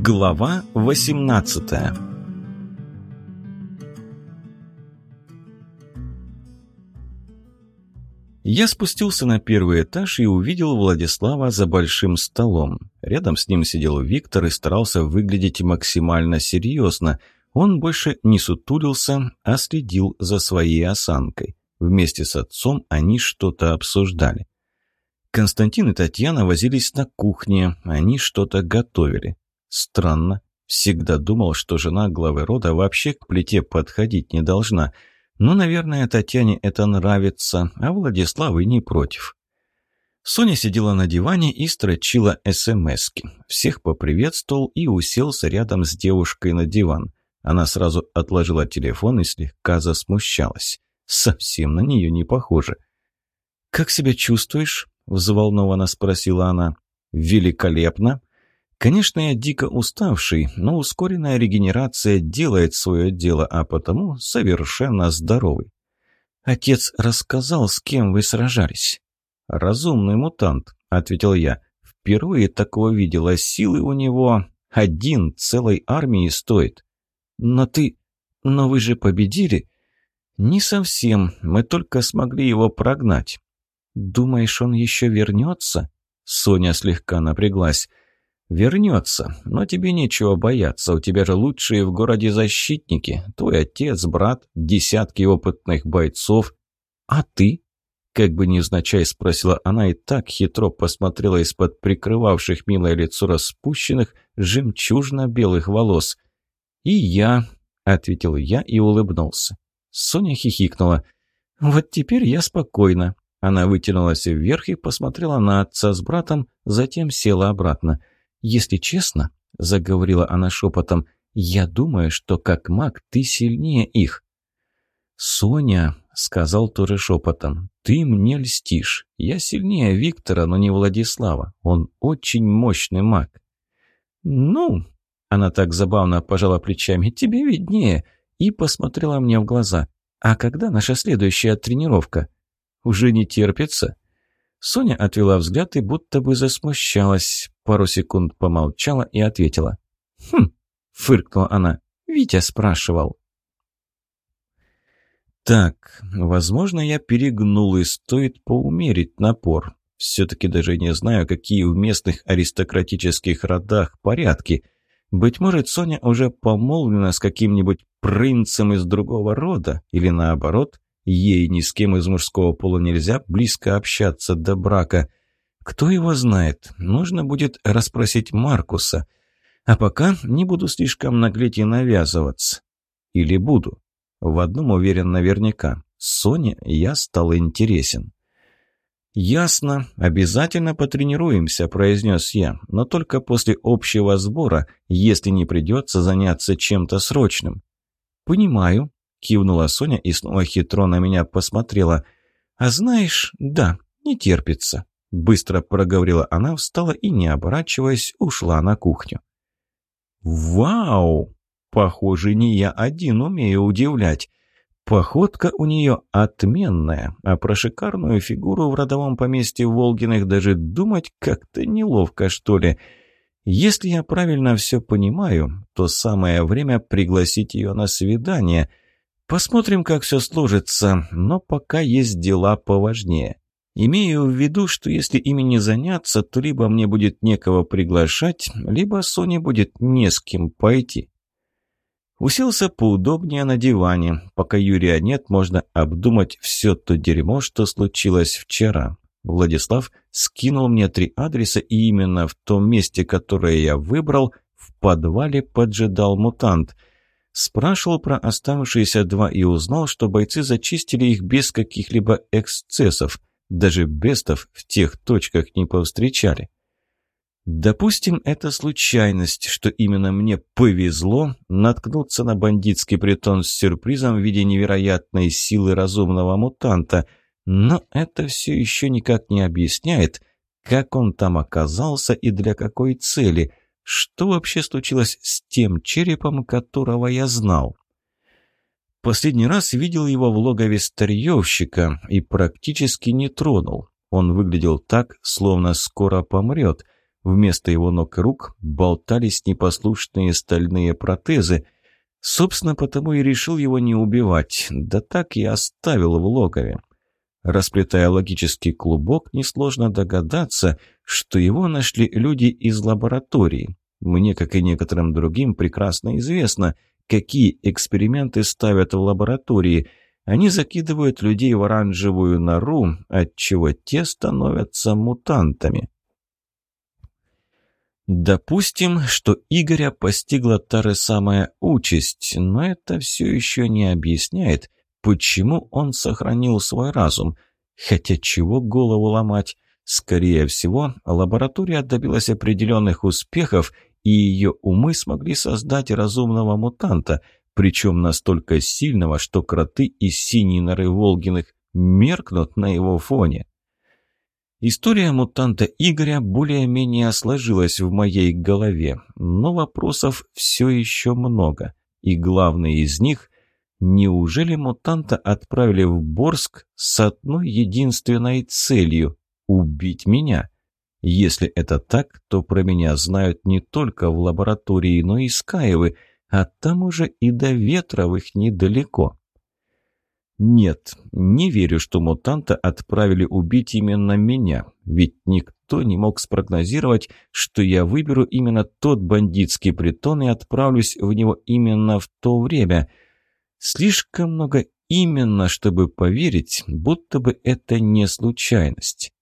Глава 18 Я спустился на первый этаж и увидел Владислава за большим столом. Рядом с ним сидел Виктор и старался выглядеть максимально серьезно. Он больше не сутулился, а следил за своей осанкой. Вместе с отцом они что-то обсуждали. Константин и Татьяна возились на кухне, они что-то готовили. Странно. Всегда думал, что жена главы рода вообще к плите подходить не должна. Но, наверное, Татьяне это нравится, а Владислав и не против. Соня сидела на диване и строчила СМСки. Всех поприветствовал и уселся рядом с девушкой на диван. Она сразу отложила телефон и слегка засмущалась. Совсем на нее не похоже. «Как себя чувствуешь?» – взволнованно спросила она. «Великолепно!» Конечно, я дико уставший, но ускоренная регенерация делает свое дело, а потому совершенно здоровый. Отец рассказал, с кем вы сражались. «Разумный мутант», — ответил я. «Впервые такого видела. Силы у него один целой армии стоит». «Но ты... Но вы же победили?» «Не совсем. Мы только смогли его прогнать». «Думаешь, он еще вернется?» Соня слегка напряглась. «Вернется, но тебе нечего бояться, у тебя же лучшие в городе защитники, твой отец, брат, десятки опытных бойцов. А ты?» Как бы невзначай спросила она и так хитро посмотрела из-под прикрывавших милое лицо распущенных жемчужно-белых волос. «И я», — ответил я и улыбнулся. Соня хихикнула. «Вот теперь я спокойна». Она вытянулась вверх и посмотрела на отца с братом, затем села обратно. «Если честно», — заговорила она шепотом, — «я думаю, что как маг ты сильнее их». «Соня», — сказал тоже шепотом, — «ты мне льстишь. Я сильнее Виктора, но не Владислава. Он очень мощный маг». «Ну», — она так забавно пожала плечами, — «тебе виднее», и посмотрела мне в глаза. «А когда наша следующая тренировка?» «Уже не терпится?» Соня отвела взгляд и будто бы засмущалась. Пару секунд помолчала и ответила. «Хм!» — фыркнула она. «Витя спрашивал». «Так, возможно, я перегнул, и стоит поумерить напор. Все-таки даже не знаю, какие в местных аристократических родах порядки. Быть может, Соня уже помолвлена с каким-нибудь принцем из другого рода, или наоборот, Ей ни с кем из мужского пола нельзя близко общаться до брака. Кто его знает? Нужно будет расспросить Маркуса. А пока не буду слишком наглеть и навязываться. Или буду. В одном уверен наверняка. Соне я стал интересен. «Ясно. Обязательно потренируемся», – произнес я. «Но только после общего сбора, если не придется заняться чем-то срочным». «Понимаю», Кивнула Соня и снова хитро на меня посмотрела. «А знаешь, да, не терпится». Быстро проговорила она, встала и, не оборачиваясь, ушла на кухню. «Вау! Похоже, не я один умею удивлять. Походка у нее отменная, а про шикарную фигуру в родовом поместье Волгиных даже думать как-то неловко, что ли. Если я правильно все понимаю, то самое время пригласить ее на свидание — Посмотрим, как все сложится, но пока есть дела поважнее. Имею в виду, что если ими не заняться, то либо мне будет некого приглашать, либо Соне будет не с кем пойти. Уселся поудобнее на диване. Пока Юрия нет, можно обдумать все то дерьмо, что случилось вчера. Владислав скинул мне три адреса, и именно в том месте, которое я выбрал, в подвале поджидал мутант – Спрашивал про оставшиеся два и узнал, что бойцы зачистили их без каких-либо эксцессов. Даже бестов в тех точках не повстречали. Допустим, это случайность, что именно мне повезло наткнуться на бандитский притон с сюрпризом в виде невероятной силы разумного мутанта, но это все еще никак не объясняет, как он там оказался и для какой цели – что вообще случилось с тем черепом, которого я знал? Последний раз видел его в логове старьевщика и практически не тронул. Он выглядел так, словно скоро помрет. Вместо его ног и рук болтались непослушные стальные протезы. Собственно, потому и решил его не убивать, да так и оставил в логове. Расплетая логический клубок, несложно догадаться, что его нашли люди из лаборатории. Мне, как и некоторым другим, прекрасно известно, какие эксперименты ставят в лаборатории. Они закидывают людей в оранжевую нору, отчего те становятся мутантами. Допустим, что Игоря постигла та же самая участь, но это все еще не объясняет, почему он сохранил свой разум. Хотя чего голову ломать? Скорее всего, лаборатория добилась определенных успехов, и ее умы смогли создать разумного мутанта, причем настолько сильного, что кроты из синей норы Волгиных меркнут на его фоне. История мутанта Игоря более-менее сложилась в моей голове, но вопросов все еще много. И главный из них – неужели мутанта отправили в Борск с одной единственной целью – убить меня? Если это так, то про меня знают не только в лаборатории, но и Скаевы, а там уже и до Ветровых недалеко. Нет, не верю, что мутанта отправили убить именно меня, ведь никто не мог спрогнозировать, что я выберу именно тот бандитский притон и отправлюсь в него именно в то время. Слишком много именно, чтобы поверить, будто бы это не случайность.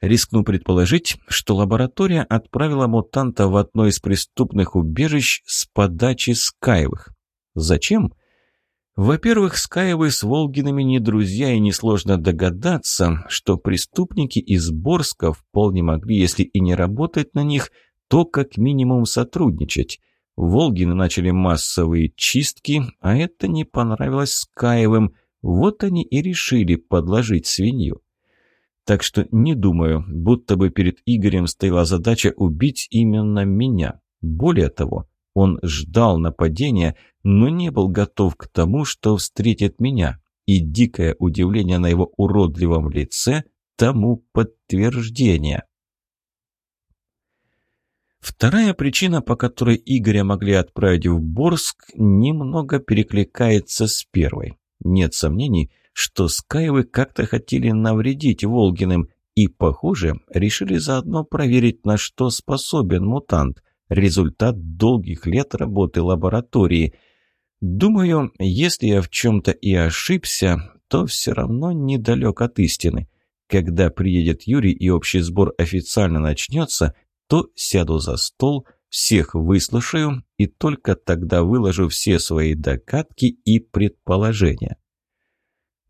Рискну предположить, что лаборатория отправила мутанта в одно из преступных убежищ с подачи Скаевых. Зачем? Во-первых, Скаевы с Волгинами не друзья, и несложно догадаться, что преступники из Борска вполне могли, если и не работать на них, то как минимум сотрудничать. Волгины начали массовые чистки, а это не понравилось Скаевым, вот они и решили подложить свинью. Так что не думаю, будто бы перед Игорем стояла задача убить именно меня. Более того, он ждал нападения, но не был готов к тому, что встретит меня. И дикое удивление на его уродливом лице тому подтверждение. Вторая причина, по которой Игоря могли отправить в Борск, немного перекликается с первой. Нет сомнений, что Скаевы как-то хотели навредить Волгиным и, похоже, решили заодно проверить, на что способен мутант. Результат долгих лет работы лаборатории. Думаю, если я в чем-то и ошибся, то все равно недалек от истины. Когда приедет Юрий и общий сбор официально начнется, то сяду за стол, всех выслушаю и только тогда выложу все свои догадки и предположения.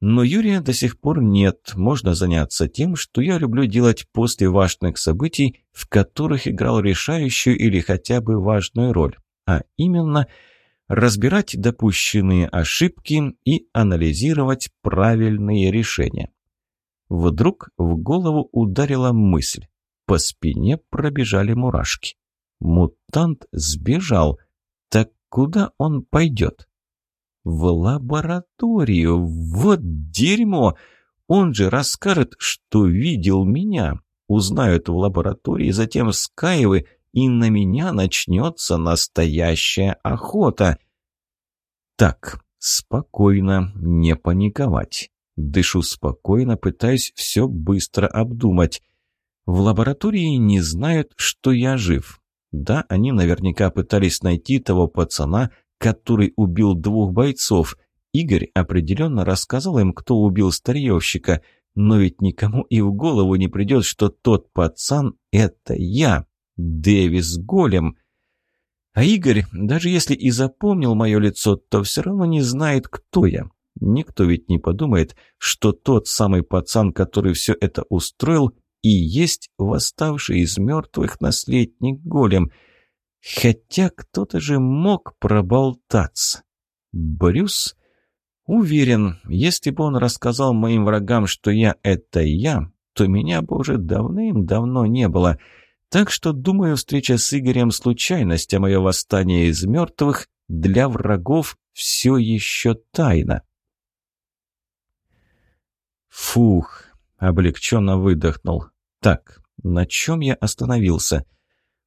Но Юрия до сих пор нет. Можно заняться тем, что я люблю делать после важных событий, в которых играл решающую или хотя бы важную роль. А именно, разбирать допущенные ошибки и анализировать правильные решения. Вдруг в голову ударила мысль. По спине пробежали мурашки. Мутант сбежал. Так куда он пойдет? В лабораторию. Вот дерьмо! Он же расскажет, что видел меня. Узнают в лаборатории, затем Скаевы, и на меня начнется настоящая охота. Так, спокойно, не паниковать. Дышу спокойно, пытаюсь все быстро обдумать. В лаборатории не знают, что я жив. Да, они наверняка пытались найти того пацана, который убил двух бойцов. Игорь определенно рассказал им, кто убил старьевщика, но ведь никому и в голову не придет, что тот пацан — это я, Дэвис Голем. А Игорь, даже если и запомнил мое лицо, то все равно не знает, кто я. Никто ведь не подумает, что тот самый пацан, который все это устроил, и есть восставший из мертвых наследник Голем — Хотя кто-то же мог проболтаться. Брюс? Уверен, если бы он рассказал моим врагам, что я — это я, то меня бы уже давным-давно не было. Так что, думаю, встреча с Игорем — случайность, а мое восстание из мертвых для врагов все еще тайна. Фух, облегченно выдохнул. Так, На чем я остановился?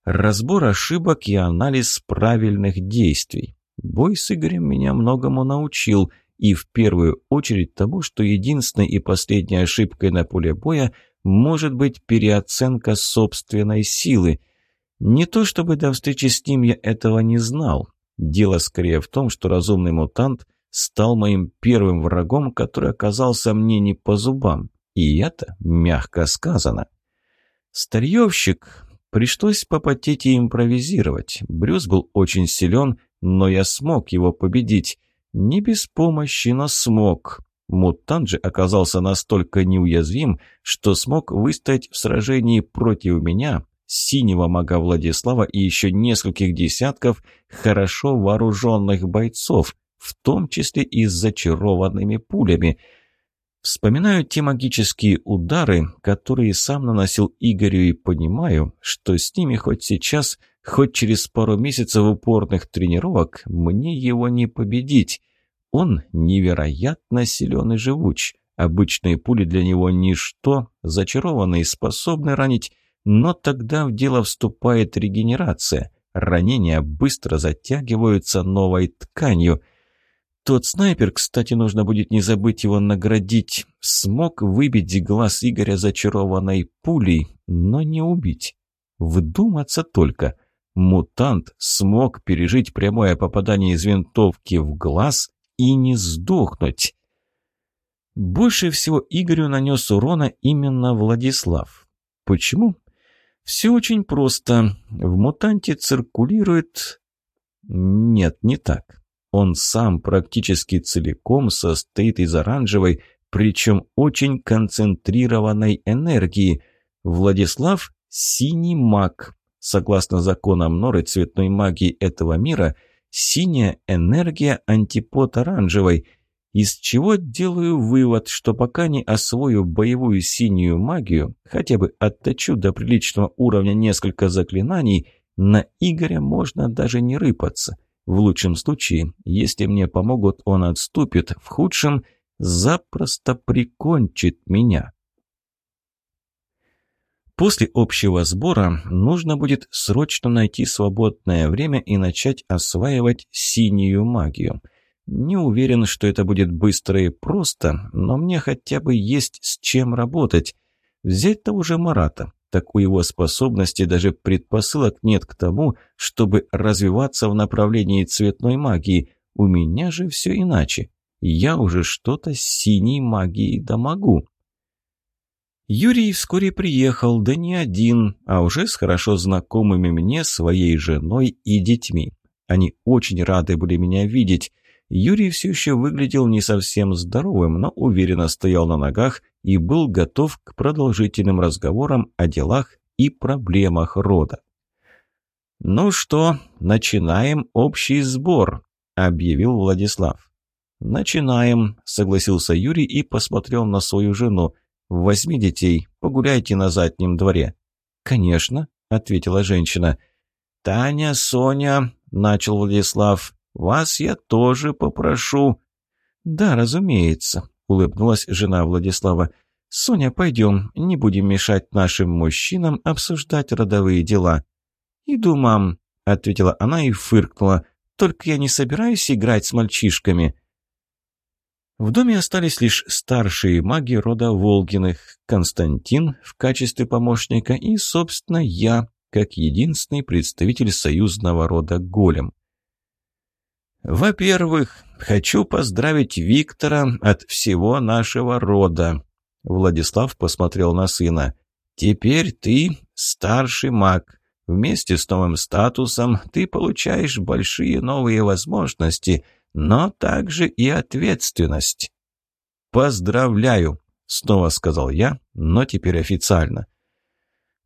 Разбор ошибок и анализ правильных действий. Бой с Игорем меня многому научил, и в первую очередь тому, что единственной и последней ошибкой на поле боя может быть переоценка собственной силы. Не то чтобы до встречи с ним я этого не знал. Дело скорее в том, что разумный мутант стал моим первым врагом, который оказался мне не по зубам. И это мягко сказано. Старьевщик. Пришлось попотеть и импровизировать. Брюс был очень силен, но я смог его победить. Не без помощи, но смог. Мутант же оказался настолько неуязвим, что смог выстоять в сражении против меня, синего мага Владислава и еще нескольких десятков хорошо вооруженных бойцов, в том числе и с зачарованными пулями. Вспоминаю те магические удары, которые сам наносил Игорю, и понимаю, что с ними хоть сейчас, хоть через пару месяцев упорных тренировок мне его не победить. Он невероятно силен и живуч. Обычные пули для него ничто, зачарованные способны ранить, но тогда в дело вступает регенерация. Ранения быстро затягиваются новой тканью. Тот снайпер, кстати, нужно будет не забыть его наградить, смог выбить глаз Игоря зачарованной пулей, но не убить. Вдуматься только. Мутант смог пережить прямое попадание из винтовки в глаз и не сдохнуть. Больше всего Игорю нанес урона именно Владислав. Почему? Все очень просто. В мутанте циркулирует... Нет, не так. Он сам практически целиком состоит из оранжевой, причем очень концентрированной энергии. Владислав – синий маг. Согласно законам Норы цветной магии этого мира – Синяя энергия антипод оранжевой, из чего делаю вывод, что пока не освою боевую синюю магию, хотя бы отточу до приличного уровня несколько заклинаний, на Игоря можно даже не рыпаться. В лучшем случае, если мне помогут, он отступит, в худшем – запросто прикончит меня. После общего сбора нужно будет срочно найти свободное время и начать осваивать синюю магию. Не уверен, что это будет быстро и просто, но мне хотя бы есть с чем работать. Взять того же Марата. Так у его способности даже предпосылок нет к тому, чтобы развиваться в направлении цветной магии. У меня же все иначе. Я уже что-то с синей магией да могу. Юрий вскоре приехал, да не один, а уже с хорошо знакомыми мне своей женой и детьми. Они очень рады были меня видеть. Юрий все еще выглядел не совсем здоровым, но уверенно стоял на ногах и был готов к продолжительным разговорам о делах и проблемах рода. «Ну что, начинаем общий сбор», — объявил Владислав. «Начинаем», — согласился Юрий и посмотрел на свою жену. Возьми детей, погуляйте на заднем дворе». «Конечно», — ответила женщина. «Таня, Соня», — начал Владислав, — «вас я тоже попрошу». «Да, разумеется», — улыбнулась жена Владислава. «Соня, пойдем, не будем мешать нашим мужчинам обсуждать родовые дела». «Иду, мам», — ответила она и фыркнула. «Только я не собираюсь играть с мальчишками». В доме остались лишь старшие маги рода Волгиных, Константин в качестве помощника и, собственно, я, как единственный представитель союзного рода Голем. «Во-первых, хочу поздравить Виктора от всего нашего рода», Владислав посмотрел на сына. «Теперь ты старший маг. Вместе с новым статусом ты получаешь большие новые возможности – но также и ответственность. «Поздравляю!» — снова сказал я, но теперь официально.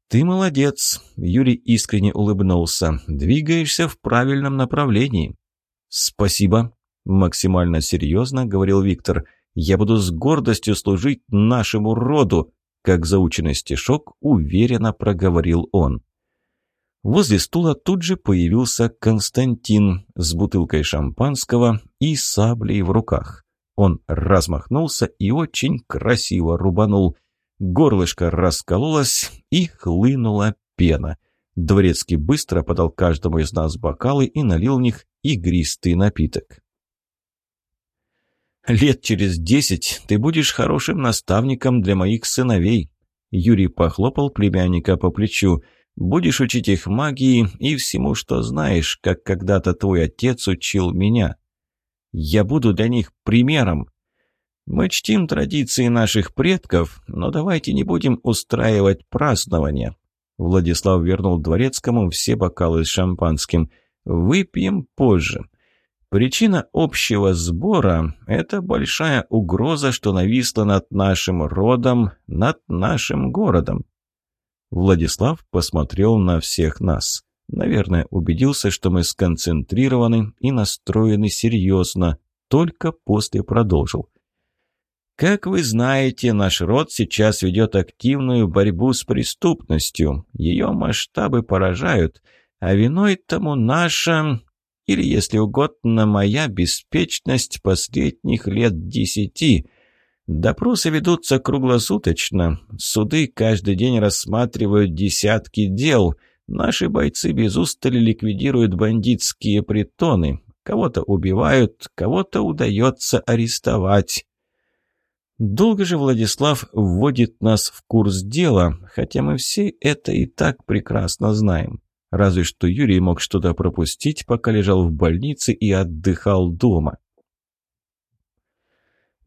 «Ты молодец!» — Юрий искренне улыбнулся. «Двигаешься в правильном направлении». «Спасибо!» — максимально серьезно говорил Виктор. «Я буду с гордостью служить нашему роду!» Как заученный стишок уверенно проговорил он. Возле стула тут же появился Константин с бутылкой шампанского и саблей в руках. Он размахнулся и очень красиво рубанул. горлышко раскололось и хлынула пена. Дворецкий быстро подал каждому из нас бокалы и налил в них игристый напиток. «Лет через десять ты будешь хорошим наставником для моих сыновей», Юрий похлопал племянника по плечу. «Будешь учить их магии и всему, что знаешь, как когда-то твой отец учил меня. Я буду для них примером. Мы чтим традиции наших предков, но давайте не будем устраивать празднования». Владислав вернул дворецкому все бокалы с шампанским. «Выпьем позже. Причина общего сбора – это большая угроза, что нависла над нашим родом, над нашим городом. Владислав посмотрел на всех нас. Наверное, убедился, что мы сконцентрированы и настроены серьезно, только после продолжил. Как вы знаете, наш род сейчас ведет активную борьбу с преступностью. Ее масштабы поражают, а виной тому наша или, если угодно, моя беспечность последних лет десяти. Допросы ведутся круглосуточно. Суды каждый день рассматривают десятки дел. Наши бойцы без устали ликвидируют бандитские притоны. Кого-то убивают, кого-то удается арестовать. Долго же Владислав вводит нас в курс дела, хотя мы все это и так прекрасно знаем. Разве что Юрий мог что-то пропустить, пока лежал в больнице и отдыхал дома.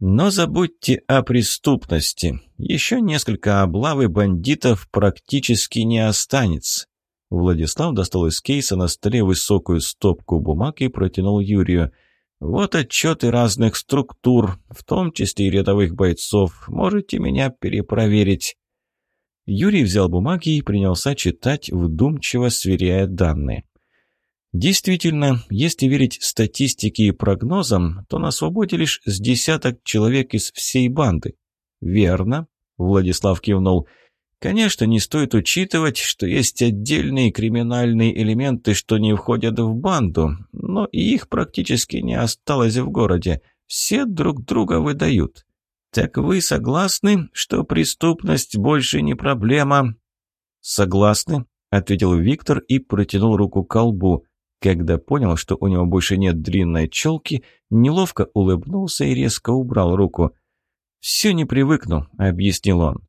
Но забудьте о преступности. Еще несколько облавы бандитов практически не останется. Владислав достал из кейса на столе высокую стопку бумаг и протянул Юрию. «Вот отчеты разных структур, в том числе и рядовых бойцов. Можете меня перепроверить». Юрий взял бумаги и принялся читать, вдумчиво сверяя данные. Действительно, если верить статистике и прогнозам, то на свободе лишь с десяток человек из всей банды. «Верно», — Владислав кивнул. «Конечно, не стоит учитывать, что есть отдельные криминальные элементы, что не входят в банду, но и их практически не осталось в городе. Все друг друга выдают. «Так вы согласны, что преступность больше не проблема?» «Согласны», — ответил Виктор и протянул руку к колбу. Когда понял, что у него больше нет длинной челки, неловко улыбнулся и резко убрал руку. «Все не привыкну», — объяснил он.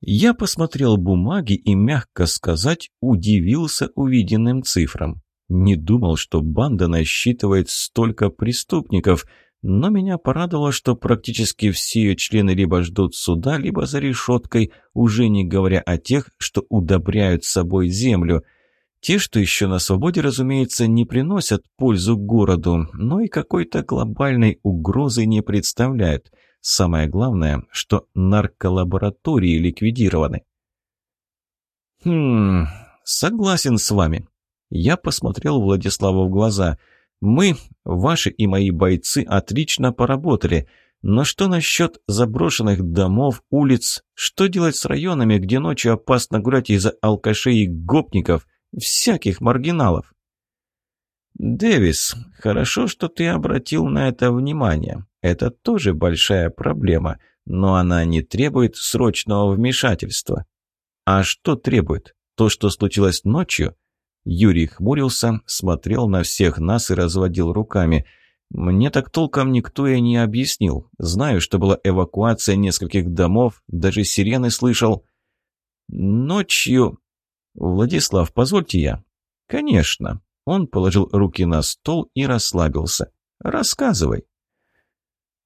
Я посмотрел бумаги и, мягко сказать, удивился увиденным цифрам. Не думал, что банда насчитывает столько преступников — но меня порадовало, что практически все ее члены либо ждут суда, либо за решеткой, уже не говоря о тех, что удобряют собой землю. Те, что еще на свободе, разумеется, не приносят пользу городу, но и какой-то глобальной угрозы не представляют. Самое главное, что нарколаборатории ликвидированы. «Хм, согласен с вами». Я посмотрел Владиславу в глаза – мы, ваши и мои бойцы, отлично поработали. Но что насчет заброшенных домов, улиц? Что делать с районами, где ночью опасно гулять из-за алкашей и гопников, всяких маргиналов? «Дэвис, хорошо, что ты обратил на это внимание. Это тоже большая проблема, но она не требует срочного вмешательства». «А что требует? То, что случилось ночью?» Юрий хмурился, смотрел на всех нас и разводил руками. «Мне так толком никто и не объяснил. Знаю, что была эвакуация нескольких домов, даже сирены слышал». «Ночью...» «Владислав, позвольте я». «Конечно». Он положил руки на стол и расслабился. «Рассказывай».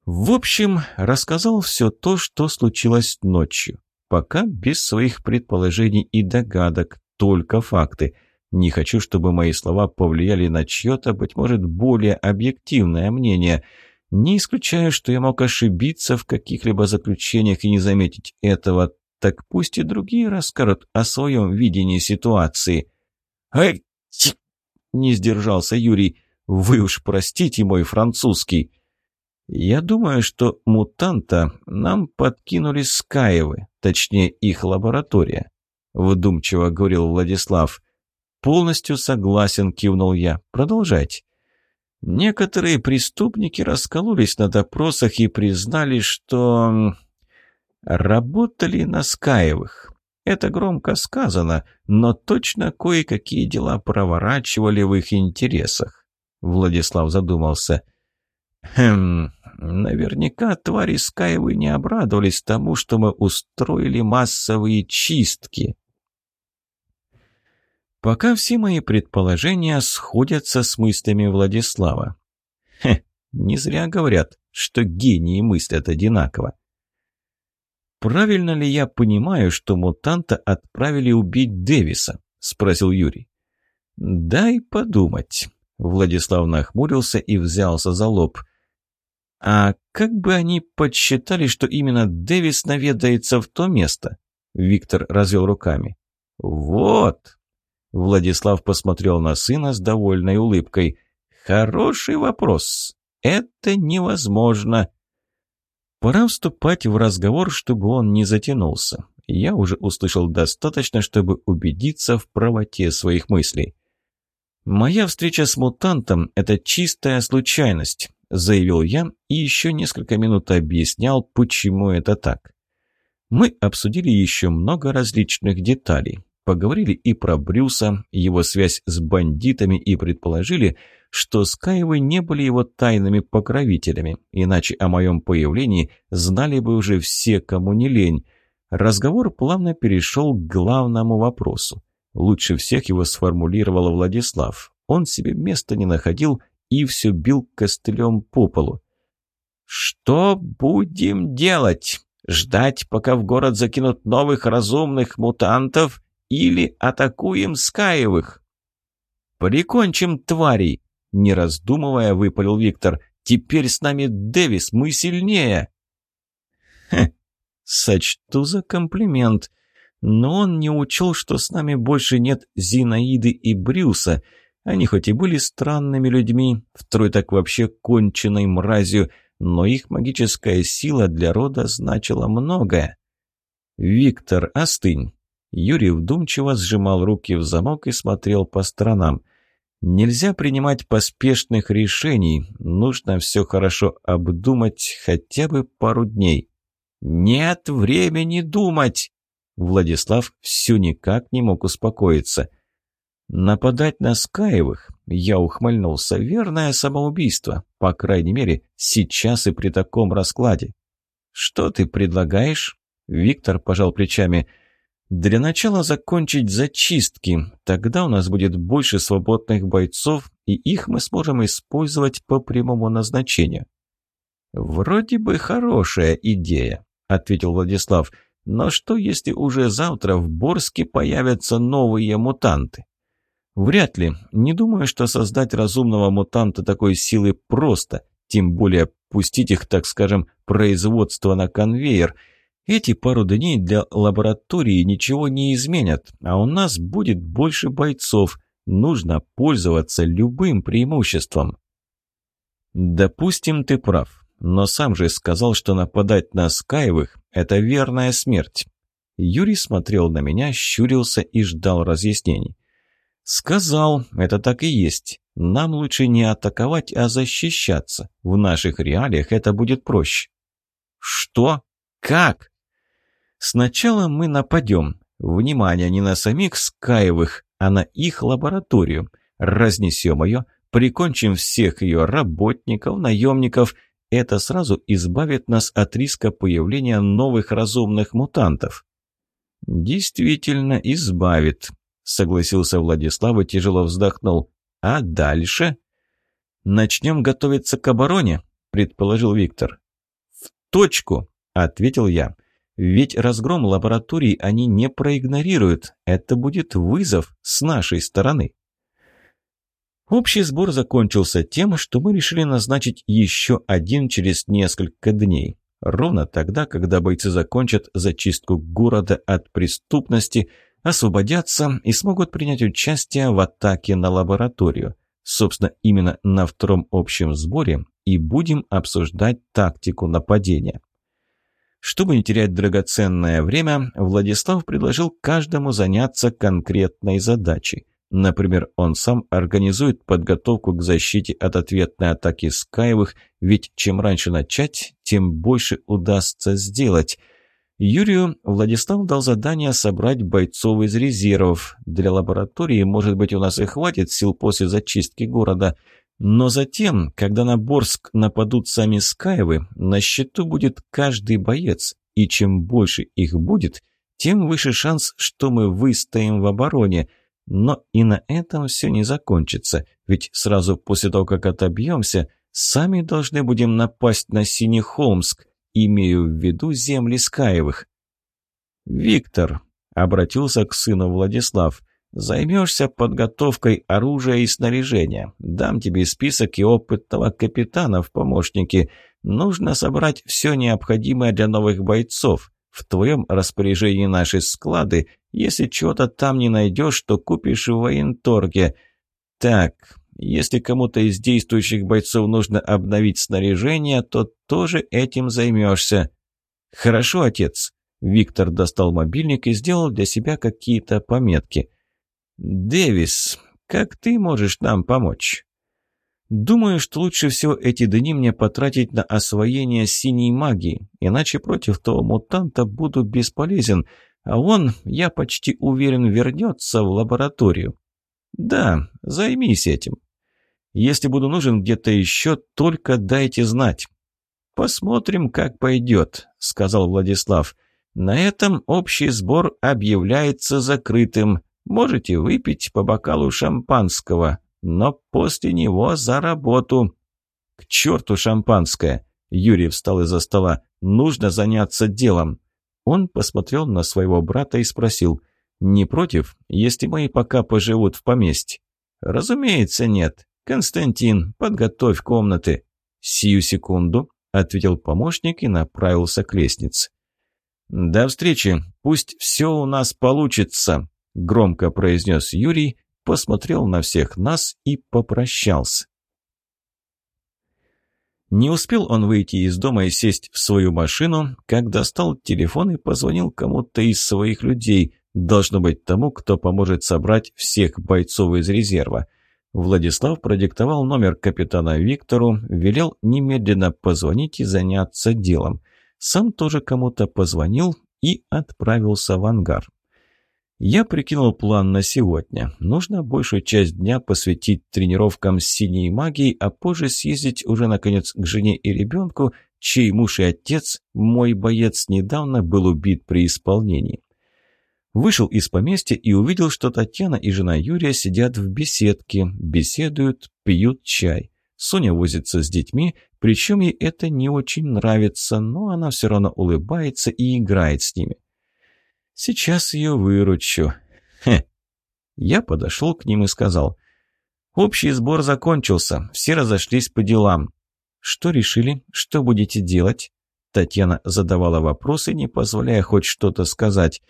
В общем, рассказал все то, что случилось ночью. Пока без своих предположений и догадок, только факты – не хочу, чтобы мои слова повлияли на чье-то, быть может, более объективное мнение. Не исключаю, что я мог ошибиться в каких-либо заключениях и не заметить этого. Так пусть и другие расскажут о своем видении ситуации. «Эй!» — не сдержался Юрий. «Вы уж простите мой французский». «Я думаю, что мутанта нам подкинули Скаевы, точнее, их лаборатория», — вдумчиво говорил Владислав. «Полностью согласен», — кивнул я. «Продолжайте». Некоторые преступники раскололись на допросах и признали, что... Работали на Скаевых. Это громко сказано, но точно кое-какие дела проворачивали в их интересах. Владислав задумался. Хм, наверняка твари Скаевы не обрадовались тому, что мы устроили массовые чистки. Пока все мои предположения сходятся с мыслями Владислава. Хе, не зря говорят, что гении мыслят одинаково. «Правильно ли я понимаю, что мутанта отправили убить Дэвиса?» – спросил Юрий. «Дай подумать». Владислав нахмурился и взялся за лоб. «А как бы они подсчитали, что именно Дэвис наведается в то место?» Виктор развел руками. «Вот!» Владислав посмотрел на сына с довольной улыбкой. «Хороший вопрос. Это невозможно». Пора вступать в разговор, чтобы он не затянулся. Я уже услышал достаточно, чтобы убедиться в правоте своих мыслей. «Моя встреча с мутантом – это чистая случайность», – заявил я и еще несколько минут объяснял, почему это так. Мы обсудили еще много различных деталей. Поговорили и про Брюса, его связь с бандитами и предположили, что Скаевы не были его тайными покровителями, иначе о моем появлении знали бы уже все, кому не лень. Разговор плавно перешел к главному вопросу. Лучше всех его сформулировал Владислав. Он себе места не находил и все бил костылем по полу. «Что будем делать? Ждать, пока в город закинут новых разумных мутантов?» Или атакуем Скаевых?» «Прикончим тварей!» – не раздумывая, выпалил Виктор. «Теперь с нами Дэвис, мы сильнее!» «Хе, сочту за комплимент. Но он не учел, что с нами больше нет Зинаиды и Брюса. Они хоть и были странными людьми, второй так вообще конченной мразью, но их магическая сила для рода значила многое. «Виктор, остынь. Юрий вдумчиво сжимал руки в замок и смотрел по сторонам. Нельзя принимать поспешных решений, нужно все хорошо обдумать хотя бы пару дней. «Нет времени думать!» Владислав все никак не мог успокоиться. «Нападать на Скаевых?» Я ухмыльнулся. «Верное самоубийство. По крайней мере, сейчас и при таком раскладе». «Что ты предлагаешь?» Виктор пожал плечами. Для начала закончить зачистки. Тогда у нас будет больше свободных бойцов, и их мы сможем использовать по прямому назначению. «Вроде бы хорошая идея», — ответил Владислав. «Но что, если уже завтра в Борске появятся новые мутанты?» «Вряд ли. Не думаю, что создать разумного мутанта такой силы просто, тем более пустить их, так скажем, производство на конвейер — эти пару дней для лаборатории ничего не изменят, а у нас будет больше бойцов. Нужно пользоваться любым преимуществом. Допустим, ты прав. Но сам же сказал, что нападать на Скаевых – это верная смерть. Юрий смотрел на меня, щурился и ждал разъяснений. «Сказал, это так и есть. Нам лучше не атаковать, а защищаться. В наших реалиях это будет проще». «Что? Как?» Сначала мы нападем. Внимание, не на самих Скаевых, а на их лабораторию. Разнесем ее, прикончим всех ее работников, наемников. Это сразу избавит нас от риска появления новых разумных мутантов. Действительно избавит, согласился Владислав и тяжело вздохнул. А дальше? Начнем готовиться к обороне, предположил Виктор. В точку, ответил я. Ведь разгром лабораторий они не проигнорируют. Это будет вызов с нашей стороны. Общий сбор закончился тем, что мы решили назначить еще один через несколько дней. Ровно тогда, когда бойцы закончат зачистку города от преступности, освободятся и смогут принять участие в атаке на лабораторию. Собственно, именно на втором общем сборе и будем обсуждать тактику нападения. Чтобы не терять драгоценное время, Владислав предложил каждому заняться конкретной задачей. Например, он сам организует подготовку к защите от ответной атаки Скаевых, ведь чем раньше начать, тем больше удастся сделать. Юрию Владислав дал задание собрать бойцов из резервов. Для лаборатории, может быть, у нас и хватит сил после зачистки города. Но затем, когда на Борск нападут сами Скаевы, на счету будет каждый боец. И чем больше их будет, тем выше шанс, что мы выстоим в обороне. Но и на этом все не закончится. Ведь сразу после того, как отобьемся, сами должны будем напасть на Синехолмск. Имею в виду земли Скаевых. «Виктор», — обратился к сыну Владислав, — «займешься подготовкой оружия и снаряжения. Дам тебе список и опытного капитана в помощники. Нужно собрать все необходимое для новых бойцов. В твоем распоряжении наши склады. Если чего-то там не найдешь, то купишь в военторге. Так, если кому-то из действующих бойцов нужно обновить снаряжение, то тоже этим займешься. Хорошо, отец. Виктор достал мобильник и сделал для себя какие-то пометки. «Дэвис, как ты можешь нам помочь?» «Думаю, что лучше всего эти дни мне потратить на освоение синей магии, иначе против того мутанта буду бесполезен, а он, я почти уверен, вернется в лабораторию». «Да, займись этим. Если буду нужен где-то еще, только дайте знать». «Посмотрим, как пойдет», — сказал Владислав. «На этом общий сбор объявляется закрытым. Можете выпить по бокалу шампанского, но после него за работу». «К черту шампанское!» Юрий встал из-за стола. «Нужно заняться делом». Он посмотрел на своего брата и спросил. «Не против, если мои пока поживут в поместье?» «Разумеется, нет. Константин, подготовь комнаты». «Сию секунду», — ответил помощник и направился к лестнице. «До встречи. Пусть все у нас получится», — громко произнес Юрий, посмотрел на всех нас и попрощался. Не успел он выйти из дома и сесть в свою машину, как достал телефон и позвонил кому-то из своих людей, должно быть тому, кто поможет собрать всех бойцов из резерва. Владислав продиктовал номер капитана Виктору, велел немедленно позвонить и заняться делом. Сам тоже кому-то позвонил и отправился в ангар. Я прикинул план на сегодня. Нужно большую часть дня посвятить тренировкам синей магии, а позже съездить уже, наконец, к жене и ребенку, чей муж и отец, мой боец, недавно был убит при исполнении. Вышел из поместья и увидел, что Татьяна и жена Юрия сидят в беседке, беседуют, пьют чай. Соня возится с детьми, причем ей это не очень нравится, но она все равно улыбается и играет с ними. Сейчас ее выручу. Хе. Я подошел к ним и сказал. Общий сбор закончился, все разошлись по делам. Что решили? Что будете делать? Татьяна задавала вопросы, не позволяя хоть что-то сказать.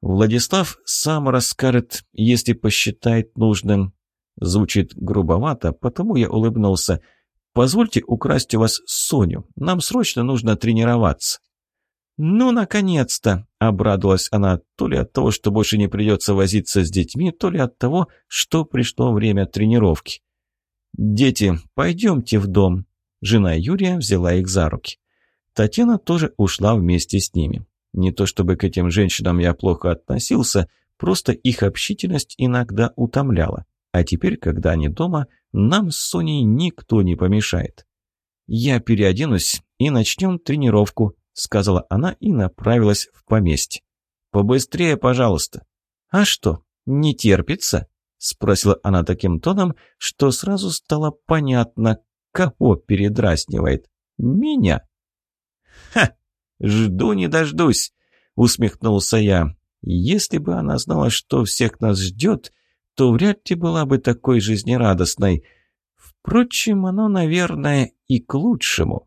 Владислав сам расскажет, если посчитает нужным. Звучит грубовато, потому я улыбнулся. «Позвольте украсть у вас Соню. Нам срочно нужно тренироваться». «Ну, наконец-то!» – обрадовалась она то ли от того, что больше не придется возиться с детьми, то ли от того, что пришло время тренировки. «Дети, пойдемте в дом». Жена Юрия взяла их за руки. Татьяна тоже ушла вместе с ними. Не то чтобы к этим женщинам я плохо относился, просто их общительность иногда утомляла. А теперь, когда они дома, нам с Соней никто не помешает. «Я переоденусь и начнем тренировку», — сказала она и направилась в поместье. «Побыстрее, пожалуйста». «А что, не терпится?» — спросила она таким тоном, что сразу стало понятно, кого передразнивает. «Меня?» «Ха! Жду не дождусь!» — усмехнулся я. «Если бы она знала, что всех нас ждет, то вряд ли была бы такой жизнерадостной. Впрочем, оно, наверное, и к лучшему».